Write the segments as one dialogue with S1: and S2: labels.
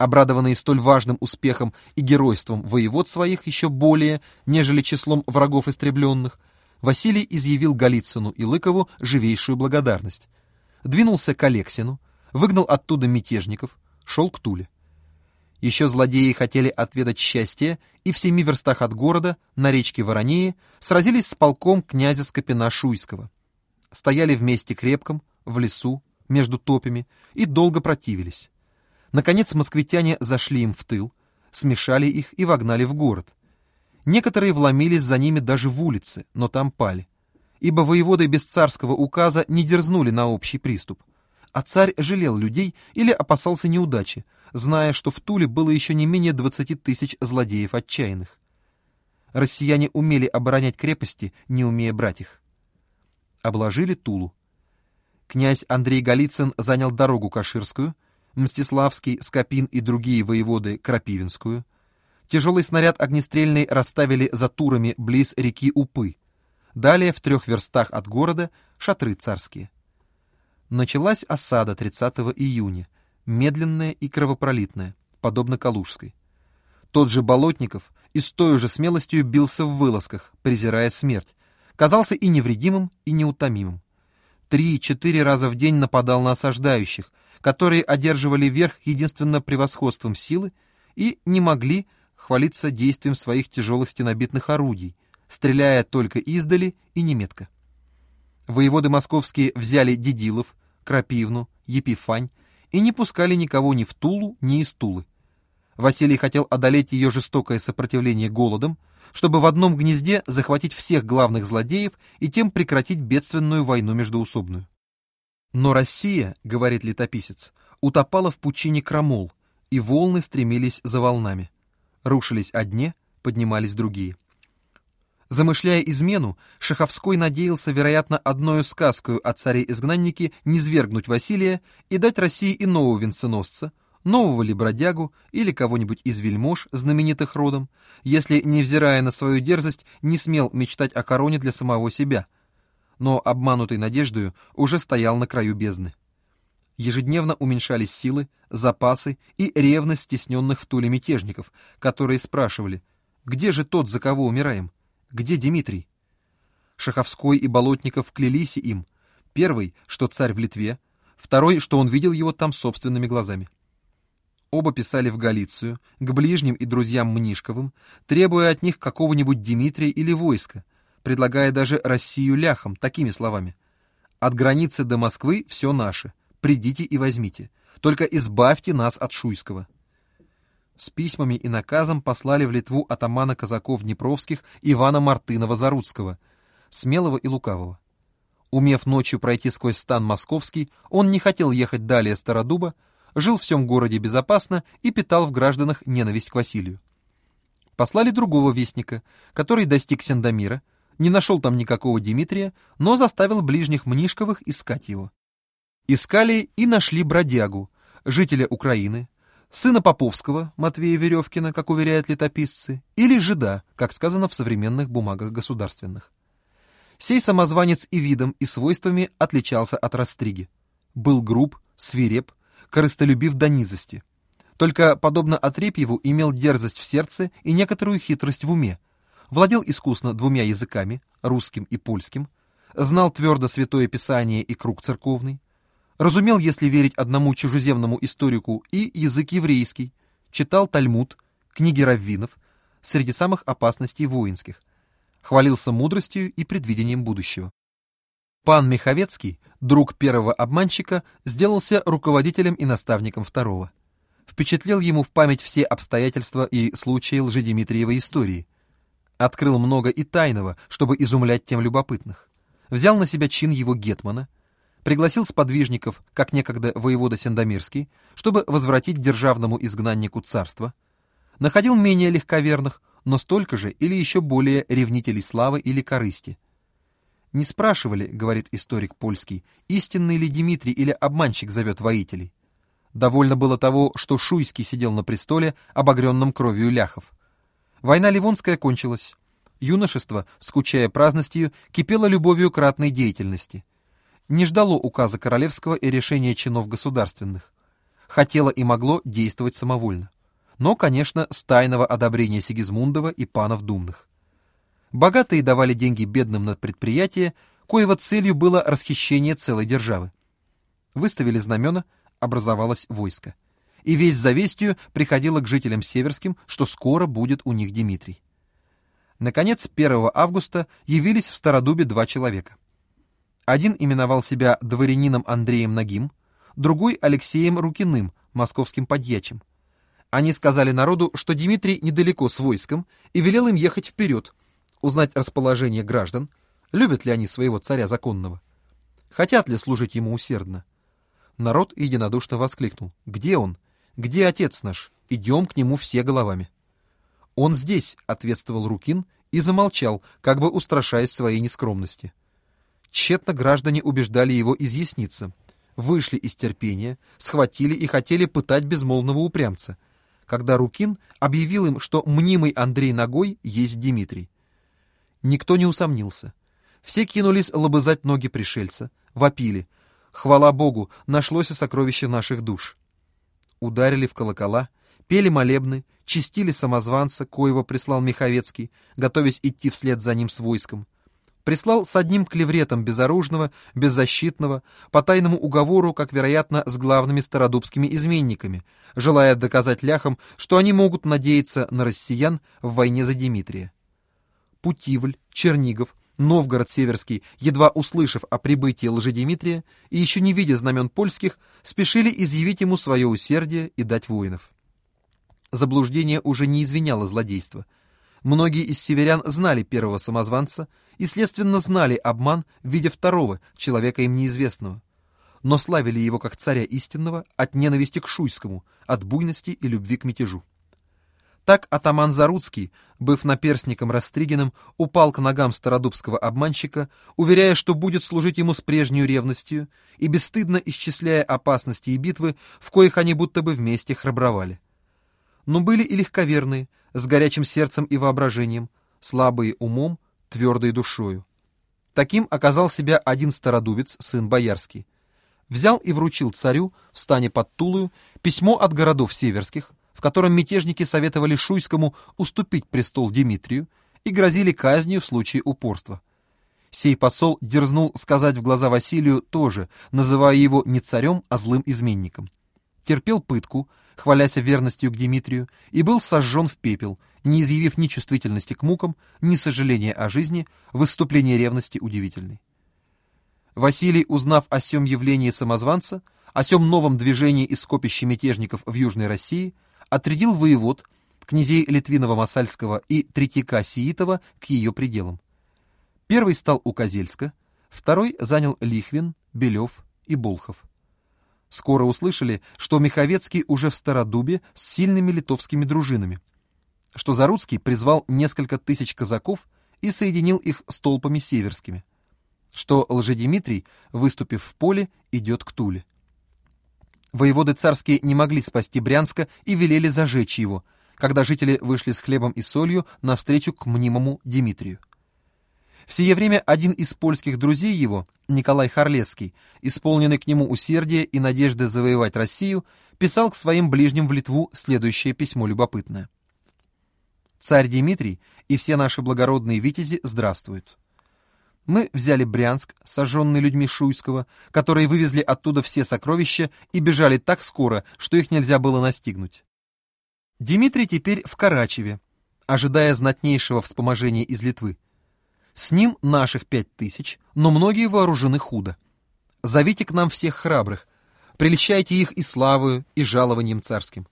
S1: Обрадованные столь важным успехом и геройством воевод своих еще более, нежели числом врагов истребленных, Василий изъявил Голицыну и Лыкову живейшую благодарность. Двинулся к Алексину, выгнал оттуда мятежников, шел к Туле. Еще злодеи хотели отведать счастье, и в семи верстах от города, на речке Воронеи, сразились с полком князя Скопина-Шуйского. Стояли вместе крепком, в лесу, между топями, и долго противились. Наконец москвитяне зашли им в тыл, смешали их и вогнали в город. Некоторые вломились за ними даже в улицы, но там пали. Ибо воеводы без царского указа не дерзнули на общий приступ. А царь жалел людей или опасался неудачи, зная, что в Туле было еще не менее 20 тысяч злодеев отчаянных. Россияне умели оборонять крепости, не умея брать их. Обложили Тулу. Князь Андрей Голицын занял дорогу Каширскую, Мстиславский, Скопин и другие воеводы Крапивинскую. Тяжелый снаряд огнестрельный расставили за турами близ реки Упы. Далее в трех верстах от города шатры царские. Началась осада 30 июня, медленная и кровопролитная, подобно Калужской. Тот же Болотников и с той же смелостью бился в вылазках, презирая смерть, казался и невредимым, и неутомимым. Три-четыре раза в день нападал на осаждающих, которые одерживали верх единственно превосходством силы и не могли хвалиться действием своих тяжелых стенобитных орудий, стреляя только издали и неметко. Воеводы московские взяли Дедилов, Крапивну, Епифань и не пускали никого ни в Тулу, ни из Тулы. Василий хотел одолеть ее жестокое сопротивление голодом, чтобы в одном гнезде захватить всех главных злодеев и тем прекратить бедственную войну междоусобную. Но Россия, говорит летописец, утопала в пучине крамол, и волны стремились за волнами. Рушились одни, поднимались другие. Замышляя измену, Шаховской надеялся, вероятно, одною сказкою о царе-изгнаннике низвергнуть Василия и дать России иного венценосца, нового ли бродягу или кого-нибудь из вельмож, знаменитых родом, если, невзирая на свою дерзость, не смел мечтать о короне для самого себя — но, обманутый надеждою, уже стоял на краю бездны. Ежедневно уменьшались силы, запасы и ревность стесненных в Туле мятежников, которые спрашивали, где же тот, за кого умираем? Где Дмитрий? Шаховской и Болотников клялись им, первый, что царь в Литве, второй, что он видел его там собственными глазами. Оба писали в Галицию, к ближним и друзьям Мнишковым, требуя от них какого-нибудь Дмитрия или войска, предлагая даже Россию ляхам такими словами. «От границы до Москвы все наше. Придите и возьмите. Только избавьте нас от Шуйского». С письмами и наказом послали в Литву атамана казаков Днепровских Ивана Мартынова-Заруцкого, смелого и лукавого. Умев ночью пройти сквозь стан московский, он не хотел ехать далее Стародуба, жил в всем городе безопасно и питал в гражданах ненависть к Василию. Послали другого вестника, который достиг Сендомира, не нашел там никакого Дмитрия, но заставил ближних Мнишковых искать его. Искали и нашли бродягу, жителя Украины, сына Поповского, Матвея Веревкина, как уверяют летописцы, или жида, как сказано в современных бумагах государственных. Сей самозванец и видом, и свойствами отличался от Растриги. Был груб, свиреп, корыстолюбив до низости. Только, подобно Отрепьеву, имел дерзость в сердце и некоторую хитрость в уме, владел искусно двумя языками, русским и польским, знал твердо Святое Писание и круг церковный, разумел, если верить одному чужеземному историку, и язык еврейский, читал Талмуд, книги раввинов, среди самых опасностей воинских, хвалился мудростью и предвидением будущего. Пан Миховецкий, друг первого обманщика, сделался руководителем и наставником второго. Впечатлил ему в память все обстоятельства и случаи лжедимитриевой истории – Открыл много и тайного, чтобы изумлять тем любопытных. Взял на себя чин его гетмана, пригласил сподвижников, как некогда воевода Сендомирский, чтобы возвратить державному изгнаннику царство, находил менее легковерных, но столько же или еще более ревнителей славы или корысти. Не спрашивали, говорит историк польский, истинный ли Дмитрий или обманщик зовет воителей. Довольно было того, что Шуйский сидел на престоле, обогренном кровью ляхов. Война Ливонская кончилась. Юношество, скучая праздностью, кипело любовью к ратной деятельности. Не ждало указа королевского и решения чинов государственных. хотело и могло действовать самовольно. Но, конечно, с тайного одобрения Сигизмундова и панов думных. Богатые давали деньги бедным на предприятие, коего целью было расхищение целой державы. Выставили знамена, образовалось войско. И весь за вестью приходило к жителям северским, что скоро будет у них Дмитрий. Наконец, 1 августа явились в Стародубе два человека. Один именовал себя дворянином Андреем Нагим, другой — Алексеем Рукиным, московским подьячим. Они сказали народу, что Дмитрий недалеко с войском, и велел им ехать вперед, узнать расположение граждан, любят ли они своего царя законного, хотят ли служить ему усердно. Народ единодушно воскликнул. «Где он? Где отец наш? Идем к нему все головами». «Он здесь», — ответствовал Рукин и замолчал, как бы устрашаясь своей нескромности. Тщетно граждане убеждали его изъясниться. Вышли из терпения, схватили и хотели пытать безмолвного упрямца, когда Рукин объявил им, что мнимый Андрей Ногой есть Дмитрий. Никто не усомнился. Все кинулись лобызать ноги пришельца, вопили — Хвала Богу, нашлось и сокровище наших душ. Ударили в колокола, пели молебны, чистили самозванца, коего прислал Миховецкий, готовясь идти вслед за ним с войском. Прислал с одним клевретом безоружного, беззащитного, по тайному уговору, как, вероятно, с главными стародубскими изменниками, желая доказать ляхам, что они могут надеяться на россиян в войне за Дмитрия. Путивль, Чернигов, Новгород Северский, едва услышав о прибытии Лжедимитрия и еще не видя знамен польских, спешили изъявить ему свое усердие и дать воинов. Заблуждение уже не извиняло злодейство. Многие из северян знали первого самозванца и, следственно, знали обман, видя второго, человека им неизвестного. Но славили его как царя истинного от ненависти к Шуйскому, от буйности и любви к мятежу. Так атаман Заруцкий, быв наперсником Растригиным, упал к ногам стародубского обманщика, уверяя, что будет служить ему с прежней ревностью и бесстыдно исчисляя опасности и битвы, в коих они будто бы вместе храбровали. Но были и легковерные, с горячим сердцем и воображением, слабые умом, твердой душою. Таким оказал себя один стародубец, сын боярский. Взял и вручил царю в стане под Тулою письмо от городов северских, в котором мятежники советовали Шуйскому уступить престол Дмитрию и грозили казнью в случае упорства. Сей посол дерзнул сказать в глаза Василию тоже, называя его не царем, а злым изменником. Терпел пытку, хвалясь верностью к Дмитрию, и был сожжен в пепел, не изъявив ни чувствительности к мукам, ни сожаления о жизни, выступление ревности удивительной. Василий, узнав о сем явлении самозванца, о сем новом движении из скопища мятежников в Южной России, отрядил воевод, князей Литвинова-Масальского и Третьяка Сиитова к ее пределам. Первый стал у Козельска, второй занял Лихвин, Белев и Болхов. Скоро услышали, что Миховецкий уже в Стародубе с сильными литовскими дружинами, что Заруцкий призвал несколько тысяч казаков и соединил их с толпами северскими, что Лжедимитрий, выступив в поле, идет к Туле. Воеводы царские не могли спасти Брянска и велели зажечь его, когда жители вышли с хлебом и солью навстречу к мнимому Дмитрию. В сие время один из польских друзей его, Николай Харлесский, исполненный к нему усердия и надежды завоевать Россию, писал к своим ближним в Литву следующее письмо любопытное. «Царь Дмитрий и все наши благородные витязи здравствуют. Мы взяли Брянск, сожженный людьми Шуйского, которые вывезли оттуда все сокровища и бежали так скоро, что их нельзя было настигнуть. Дмитрий теперь в Карачеве, ожидая знатнейшего вспоможения из Литвы. С ним наших пять тысяч, но многие вооружены худо. Зовите к нам всех храбрых, прельщайте их и славою, и жалованием царским.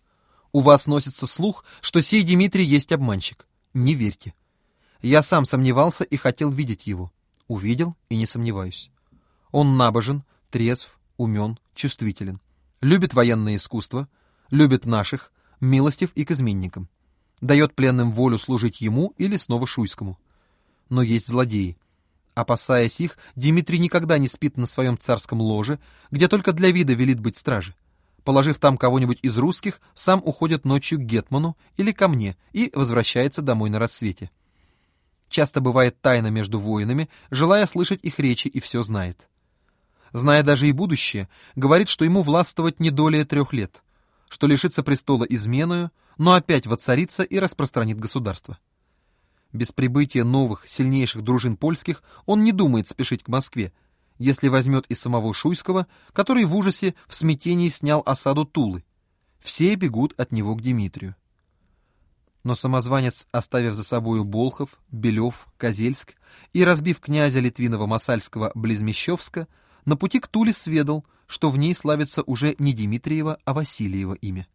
S1: У вас носится слух, что сей Дмитрий есть обманщик. Не верьте. Я сам сомневался и хотел видеть его. Увидел и не сомневаюсь. Он набожен, трезв, умен, чувствителен. Любит военное искусство, любит наших, милостив и к изменникам. Дает пленным волю служить ему или снова Шуйскому. Но есть злодеи. Опасаясь их, Дмитрий никогда не спит на своем царском ложе, где только для вида велит быть страже. Положив там кого-нибудь из русских, сам уходит ночью к Гетману или ко мне и возвращается домой на рассвете часто бывает тайно между воинами, желая слышать их речи и все знает. Зная даже и будущее, говорит, что ему властвовать не долее трех лет, что лишится престола изменою, но опять воцарится и распространит государство. Без прибытия новых, сильнейших дружин польских он не думает спешить к Москве, если возьмет и самого Шуйского, который в ужасе, в смятении снял осаду Тулы. Все бегут от него к Дмитрию. Но самозванец, оставив за собою Болхов, Белев, Козельск и разбив князя Литвинова Масальского близ Мещовска, на пути к Туле сведал, что в ней славится уже не Дмитриева, а Васильева имя.